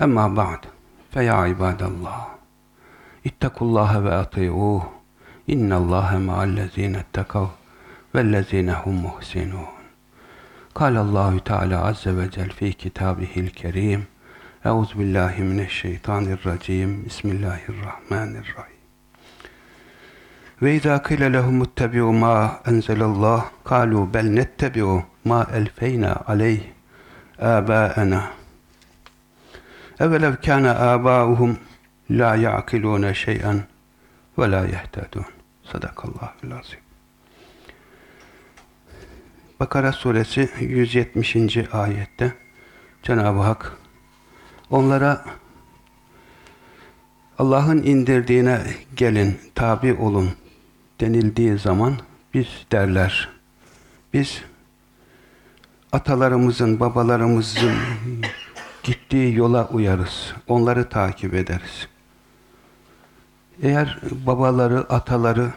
Emma ba'd. Feya ibadallah. İttekullaha ve ati'uh. İnnallâhe ma'allezîne ettekav vellezîne hum muhsinûn. Kâlallâhu Teala azze ve cel fî kitâbihil kerîm. Euzu billahi mineşşeytanirracim. Bismillahirrahmanirrahim. Ve izâ kîle lehum ittebi'u mâ enzelallah kâlû bel nettebi'u mâ elfeyna aleyh âbâena. Evelev kâne âbâuhum la ya'kilûne şey'en ve la yehtedûn. Sadakallahul azim. Bakara suresi 170. ayette Cenab-ı Hak onlara Allah'ın indirdiğine gelin, tabi olun denildiği zaman biz derler. Biz atalarımızın, babalarımızın gittiği yola uyarız. Onları takip ederiz. Eğer babaları, ataları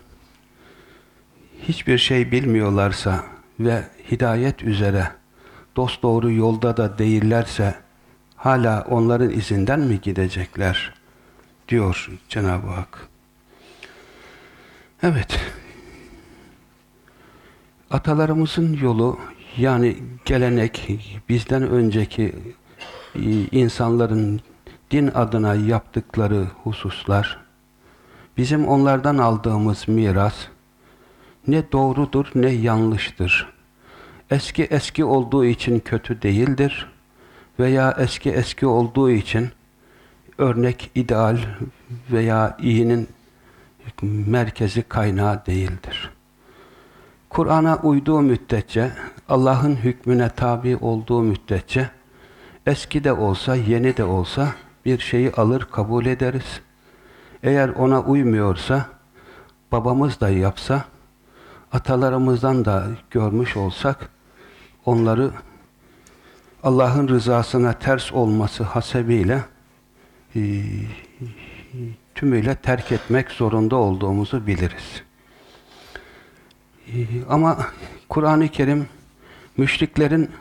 hiçbir şey bilmiyorlarsa ve hidayet üzere dost doğru yolda da değillerse hala onların izinden mi gidecekler? diyor Cenab-ı Hak. Evet. Atalarımızın yolu yani gelenek bizden önceki insanların din adına yaptıkları hususlar bizim onlardan aldığımız miras ne doğrudur ne yanlıştır. Eski eski olduğu için kötü değildir veya eski eski olduğu için örnek, ideal veya iyinin merkezi kaynağı değildir. Kur'an'a uyduğu müddetçe, Allah'ın hükmüne tabi olduğu müddetçe, eski de olsa, yeni de olsa bir şeyi alır kabul ederiz. Eğer ona uymuyorsa, babamız da yapsa, atalarımızdan da görmüş olsak, onları Allah'ın rızasına ters olması hasebiyle e, tümüyle terk etmek zorunda olduğumuzu biliriz. E, ama Kur'an-ı Kerim müşriklerin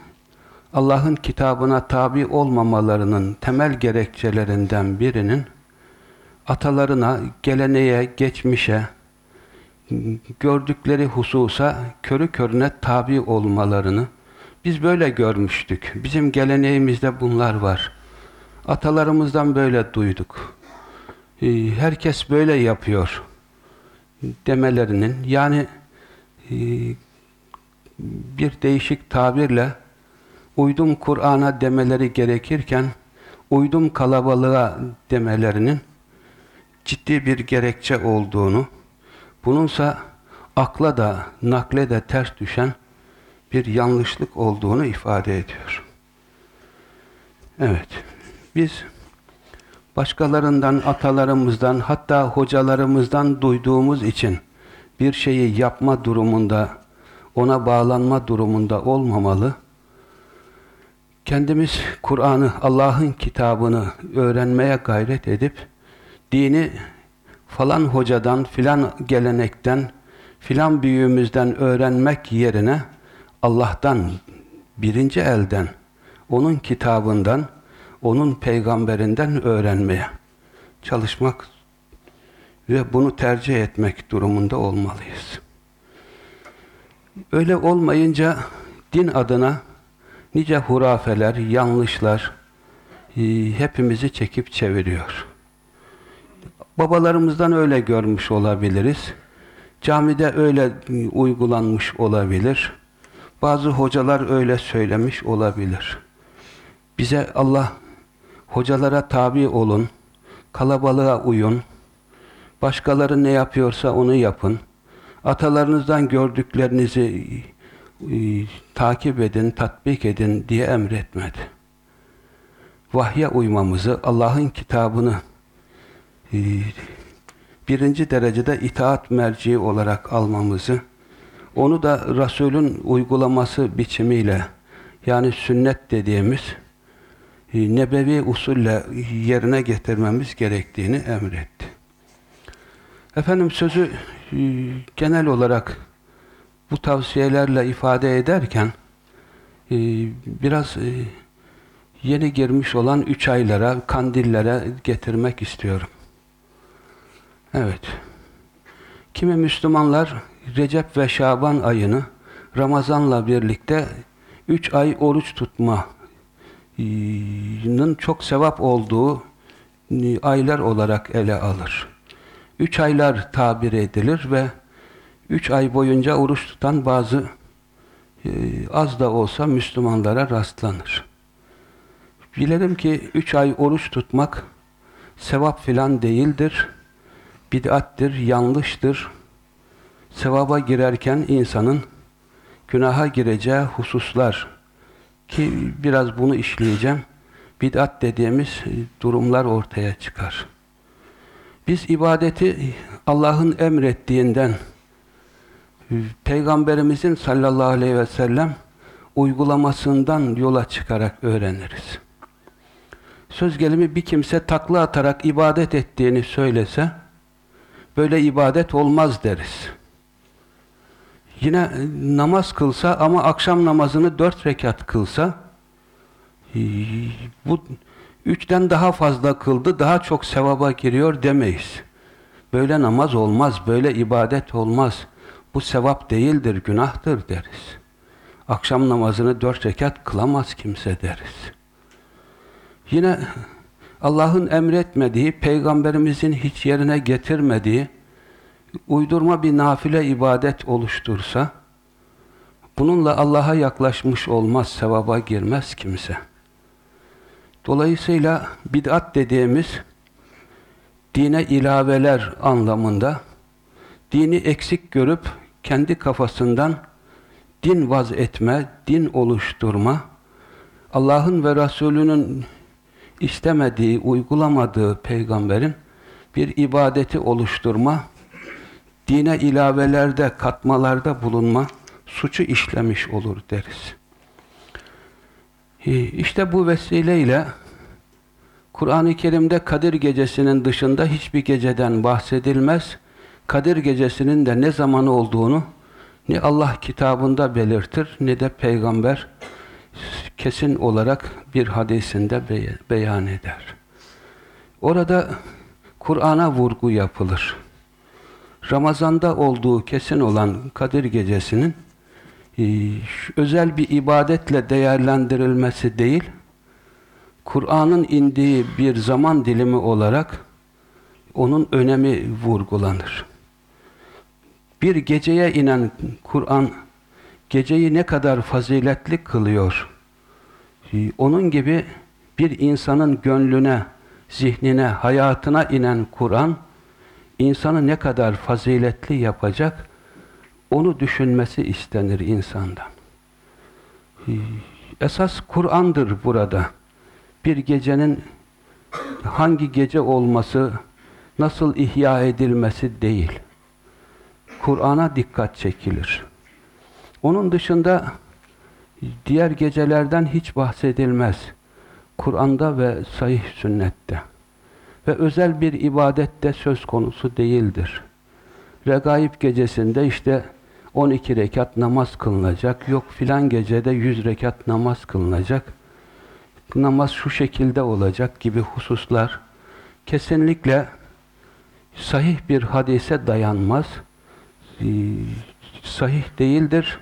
Allah'ın kitabına tabi olmamalarının temel gerekçelerinden birinin atalarına, geleneğe, geçmişe, gördükleri hususa körü körüne tabi olmalarını biz böyle görmüştük. Bizim geleneğimizde bunlar var. Atalarımızdan böyle duyduk. Ee, herkes böyle yapıyor demelerinin yani e, bir değişik tabirle uydum Kur'an'a demeleri gerekirken uydum kalabalığa demelerinin ciddi bir gerekçe olduğunu bununsa akla da nakle de ters düşen bir yanlışlık olduğunu ifade ediyor. Evet, biz başkalarından, atalarımızdan, hatta hocalarımızdan duyduğumuz için bir şeyi yapma durumunda, ona bağlanma durumunda olmamalı. Kendimiz Kur'an'ı, Allah'ın kitabını öğrenmeye gayret edip, dini falan hocadan, filan gelenekten, filan büyüğümüzden öğrenmek yerine Allah'tan, birinci elden, onun kitabından, onun peygamberinden öğrenmeye çalışmak ve bunu tercih etmek durumunda olmalıyız. Öyle olmayınca din adına nice hurafeler, yanlışlar e, hepimizi çekip çeviriyor. Babalarımızdan öyle görmüş olabiliriz. Camide öyle uygulanmış olabilir. Bazı hocalar öyle söylemiş olabilir. Bize Allah hocalara tabi olun, kalabalığa uyun, başkaları ne yapıyorsa onu yapın, atalarınızdan gördüklerinizi e, takip edin, tatbik edin diye emretmedi. vahye uymamızı, Allah'ın kitabını e, birinci derecede itaat merci olarak almamızı, onu da Resul'ün uygulaması biçimiyle yani sünnet dediğimiz e, nebevi usulle yerine getirmemiz gerektiğini emretti. Efendim sözü genel olarak bu tavsiyelerle ifade ederken e, biraz yeni girmiş olan üç aylara, kandillere getirmek istiyorum. Evet. Kimi Müslümanlar Recep ve Şaban ayını Ramazan'la birlikte üç ay oruç tutmanın çok sevap olduğu aylar olarak ele alır. Üç aylar tabir edilir ve üç ay boyunca oruç tutan bazı az da olsa Müslümanlara rastlanır. Bilelim ki üç ay oruç tutmak sevap filan değildir. Bid'attir, yanlıştır. Sevaba girerken insanın günaha gireceği hususlar ki biraz bunu işleyeceğim. Bid'at dediğimiz durumlar ortaya çıkar. Biz ibadeti Allah'ın emrettiğinden Peygamberimizin sallallahu aleyhi ve sellem uygulamasından yola çıkarak öğreniriz söz gelimi bir kimse takla atarak ibadet ettiğini söylese böyle ibadet olmaz deriz. Yine e, namaz kılsa ama akşam namazını dört rekat kılsa e, bu üçten daha fazla kıldı, daha çok sevaba giriyor demeyiz. Böyle namaz olmaz, böyle ibadet olmaz. Bu sevap değildir, günahtır deriz. Akşam namazını dört rekat kılamaz kimse deriz. Yine Allah'ın emretmediği, Peygamberimizin hiç yerine getirmediği uydurma bir nafile ibadet oluştursa bununla Allah'a yaklaşmış olmaz, sevaba girmez kimse. Dolayısıyla bid'at dediğimiz dine ilaveler anlamında dini eksik görüp kendi kafasından din vaz etme, din oluşturma, Allah'ın ve Resulünün istemediği, uygulamadığı peygamberin bir ibadeti oluşturma, dine ilavelerde, katmalarda bulunma suçu işlemiş olur deriz. İşte bu vesileyle Kur'an-ı Kerim'de Kadir Gecesi'nin dışında hiçbir geceden bahsedilmez. Kadir Gecesi'nin de ne zaman olduğunu ne Allah kitabında belirtir ne de peygamber kesin olarak bir hadisinde beyan eder. Orada Kur'an'a vurgu yapılır. Ramazanda olduğu kesin olan Kadir Gecesi'nin e, özel bir ibadetle değerlendirilmesi değil, Kur'an'ın indiği bir zaman dilimi olarak onun önemi vurgulanır. Bir geceye inen Kur'an geceyi ne kadar faziletli kılıyor. Onun gibi bir insanın gönlüne, zihnine, hayatına inen Kur'an, insanı ne kadar faziletli yapacak, onu düşünmesi istenir insandan. Esas Kur'an'dır burada. Bir gecenin hangi gece olması, nasıl ihya edilmesi değil. Kur'an'a dikkat çekilir. Onun dışında diğer gecelerden hiç bahsedilmez. Kur'an'da ve sahih sünnette. Ve özel bir ibadette söz konusu değildir. Regaib gecesinde işte 12 rekat namaz kılınacak. Yok filan gecede 100 rekat namaz kılınacak. Namaz şu şekilde olacak gibi hususlar kesinlikle sahih bir hadise dayanmaz. Ee, sahih değildir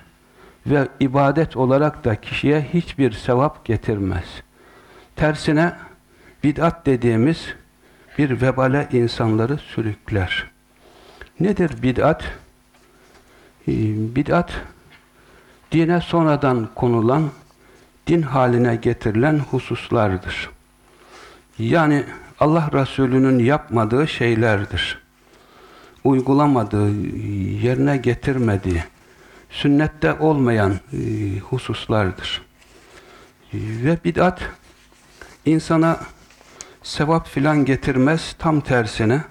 ve ibadet olarak da kişiye hiçbir sevap getirmez. Tersine bid'at dediğimiz bir vebale insanları sürükler. Nedir bid'at? Ee, bid'at dine sonradan konulan, din haline getirilen hususlardır. Yani Allah Resulü'nün yapmadığı şeylerdir. Uygulamadığı, yerine getirmediği, sünnette olmayan e, hususlardır. E, ve bid'at insana sevap filan getirmez, tam tersine.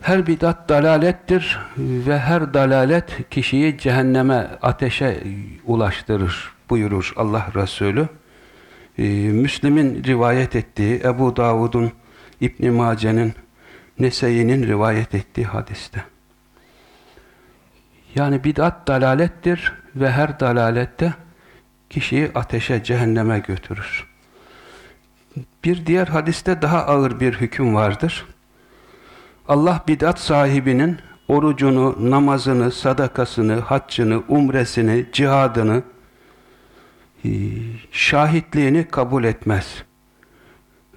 Her bidat dalalettir ve her dalalet kişiyi cehenneme, ateşe ulaştırır buyurur Allah Resulü. Ee, Müslim'in rivayet ettiği, Ebu Davud'un, İbn Mace'nin, Nese'inin rivayet ettiği hadiste. Yani bid'at dalalettir ve her dalalette kişiyi ateşe, cehenneme götürür. Bir diğer hadiste daha ağır bir hüküm vardır. Allah bid'at sahibinin orucunu, namazını, sadakasını, haccını, umresini, cihadını, e, şahitliğini kabul etmez.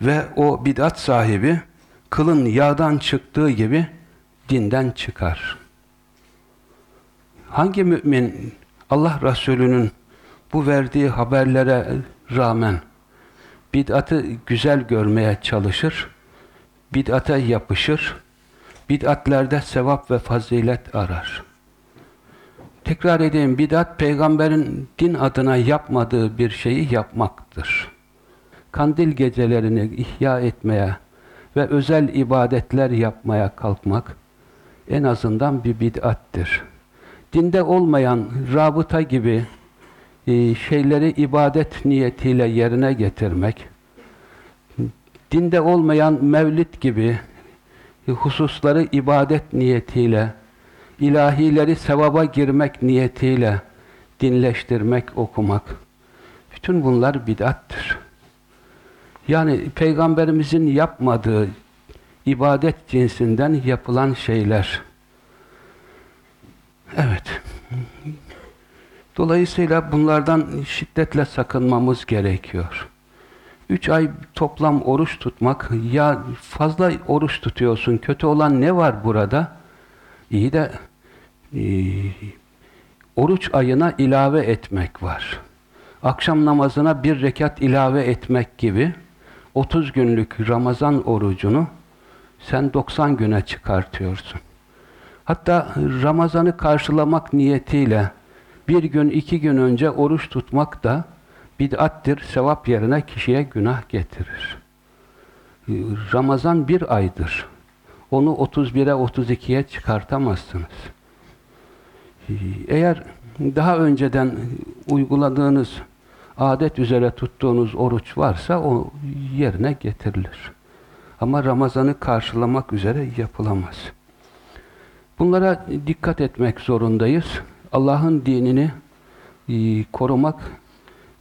Ve o bid'at sahibi kılın yağdan çıktığı gibi dinden çıkar. Hangi mümin Allah Resulü'nün bu verdiği haberlere rağmen bid'atı güzel görmeye çalışır, bid'ata yapışır, bid'atlerde sevap ve fazilet arar. Tekrar edeyim, bid'at peygamberin din adına yapmadığı bir şeyi yapmaktır. Kandil gecelerini ihya etmeye ve özel ibadetler yapmaya kalkmak en azından bir bid'attir. Dinde olmayan rabıta gibi e, şeyleri ibadet niyetiyle yerine getirmek, dinde olmayan mevlid gibi hususları ibadet niyetiyle, ilahileri sevaba girmek niyetiyle dinleştirmek, okumak, bütün bunlar bid'attır. Yani Peygamberimizin yapmadığı ibadet cinsinden yapılan şeyler. Evet. Dolayısıyla bunlardan şiddetle sakınmamız gerekiyor. Üç ay toplam oruç tutmak, ya fazla oruç tutuyorsun, kötü olan ne var burada? İyi de e, oruç ayına ilave etmek var. Akşam namazına bir rekat ilave etmek gibi 30 günlük Ramazan orucunu sen 90 güne çıkartıyorsun. Hatta Ramazan'ı karşılamak niyetiyle bir gün, iki gün önce oruç tutmak da bid'attir, sevap yerine kişiye günah getirir. Ramazan bir aydır. Onu 31'e, 32'ye çıkartamazsınız. Eğer daha önceden uyguladığınız, adet üzere tuttuğunuz oruç varsa o yerine getirilir. Ama Ramazan'ı karşılamak üzere yapılamaz. Bunlara dikkat etmek zorundayız. Allah'ın dinini e, korumak,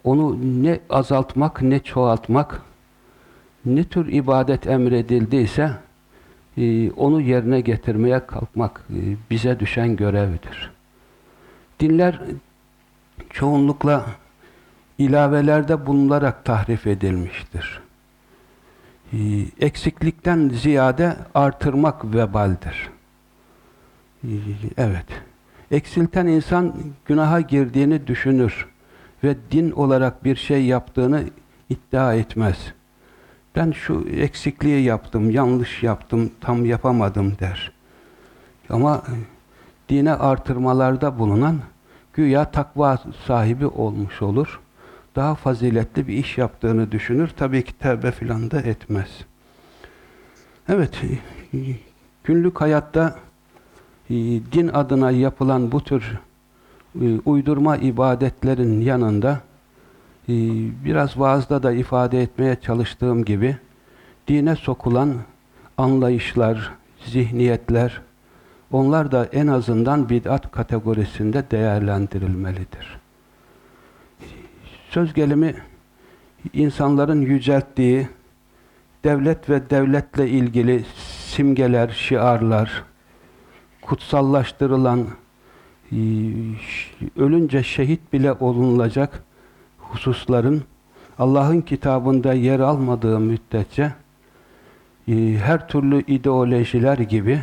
onu ne azaltmak ne çoğaltmak, ne tür ibadet emredildiyse e, onu yerine getirmeye kalkmak e, bize düşen görevdir. Dinler çoğunlukla ilavelerde bulunularak tahrif edilmiştir. E, eksiklikten ziyade artırmak vebaldir. E, evet. Eksilten insan günaha girdiğini düşünür ve din olarak bir şey yaptığını iddia etmez. Ben şu eksikliği yaptım, yanlış yaptım, tam yapamadım der. Ama dine artırmalarda bulunan güya takva sahibi olmuş olur. Daha faziletli bir iş yaptığını düşünür. Tabii ki tevbe filan da etmez. Evet, günlük hayatta e, din adına yapılan bu tür e, uydurma ibadetlerin yanında e, biraz vaazda da ifade etmeye çalıştığım gibi dine sokulan anlayışlar, zihniyetler onlar da en azından bid'at kategorisinde değerlendirilmelidir. Söz gelimi insanların yücelttiği devlet ve devletle ilgili simgeler, şiarlar, kutsallaştırılan, e, ölünce şehit bile olunulacak hususların Allah'ın kitabında yer almadığı müddetçe e, her türlü ideolojiler gibi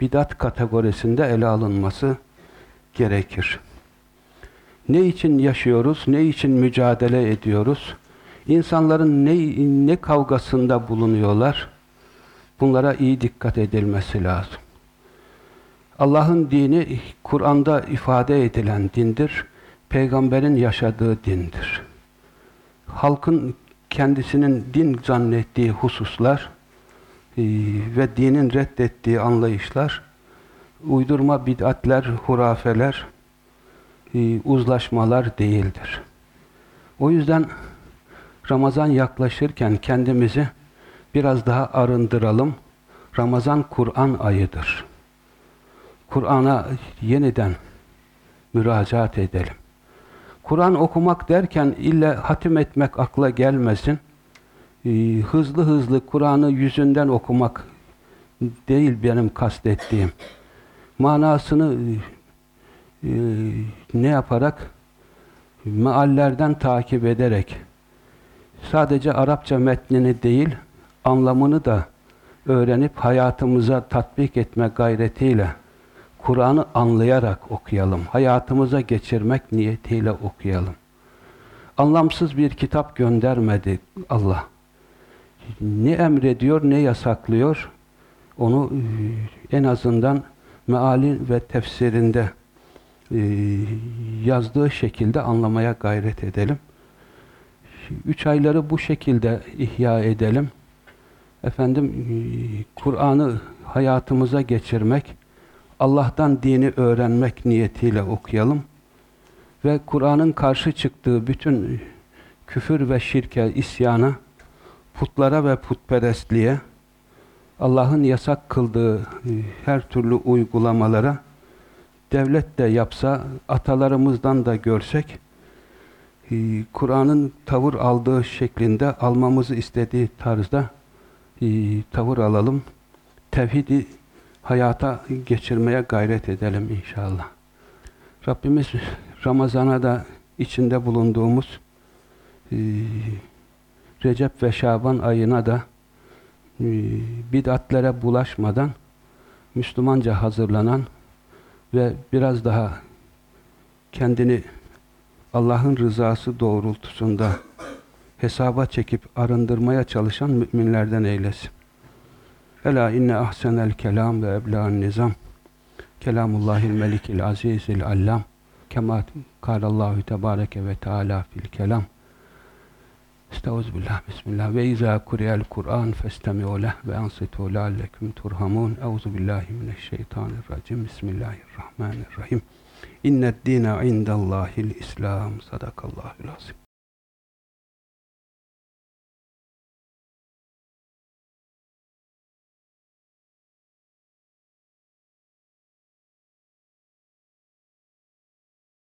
bidat kategorisinde ele alınması gerekir. Ne için yaşıyoruz, ne için mücadele ediyoruz? İnsanların ne, ne kavgasında bulunuyorlar? Bunlara iyi dikkat edilmesi lazım. Allah'ın dini Kur'an'da ifade edilen dindir. Peygamberin yaşadığı dindir. Halkın kendisinin din zannettiği hususlar e, ve dinin reddettiği anlayışlar uydurma bid'atler, hurafeler, e, uzlaşmalar değildir. O yüzden Ramazan yaklaşırken kendimizi biraz daha arındıralım. Ramazan Kur'an ayıdır. Kur'an'a yeniden müracaat edelim. Kur'an okumak derken illa hatim etmek akla gelmesin. Ee, hızlı hızlı Kur'an'ı yüzünden okumak değil benim kastettiğim. Manasını e, ne yaparak? Meallerden takip ederek sadece Arapça metnini değil, anlamını da öğrenip hayatımıza tatbik etme gayretiyle Kur'an'ı anlayarak okuyalım. Hayatımıza geçirmek niyetiyle okuyalım. Anlamsız bir kitap göndermedi Allah. Ne emrediyor, ne yasaklıyor, onu e, en azından meali ve tefsirinde yazdığı şekilde anlamaya gayret edelim. Üç ayları bu şekilde ihya edelim. Efendim, e, Kur'an'ı hayatımıza geçirmek, Allah'tan dini öğrenmek niyetiyle okuyalım. Ve Kur'an'ın karşı çıktığı bütün küfür ve şirke, isyana, putlara ve putperestliğe, Allah'ın yasak kıldığı e, her türlü uygulamalara devlet de yapsa, atalarımızdan da görsek, e, Kur'an'ın tavır aldığı şeklinde almamızı istediği tarzda e, tavır alalım. Tevhidi hayata geçirmeye gayret edelim inşallah. Rabbimiz Ramazan'a da içinde bulunduğumuz e, Recep ve Şaban ayına da bid'atlere bulaşmadan Müslümanca hazırlanan ve biraz daha kendini Allah'ın rızası doğrultusunda hesaba çekip arındırmaya çalışan müminlerden eylesin. Ela inne ahsenel kelam ve ebla'n nizam. Kelamullahil melikil azizil allam. Kema kâlallahu tebâreke ve teâlâ fil kelam. Estağfirullah, bismillah. Ve izâ kuriyel Kur'an festemi'u leh ve ansitû leallekum turhamun. Euzu billahi mineşşeytanirracim. Bismillahirrahmanirrahim. İnned dîne indallâhil İslam. Sadakallâhul azim.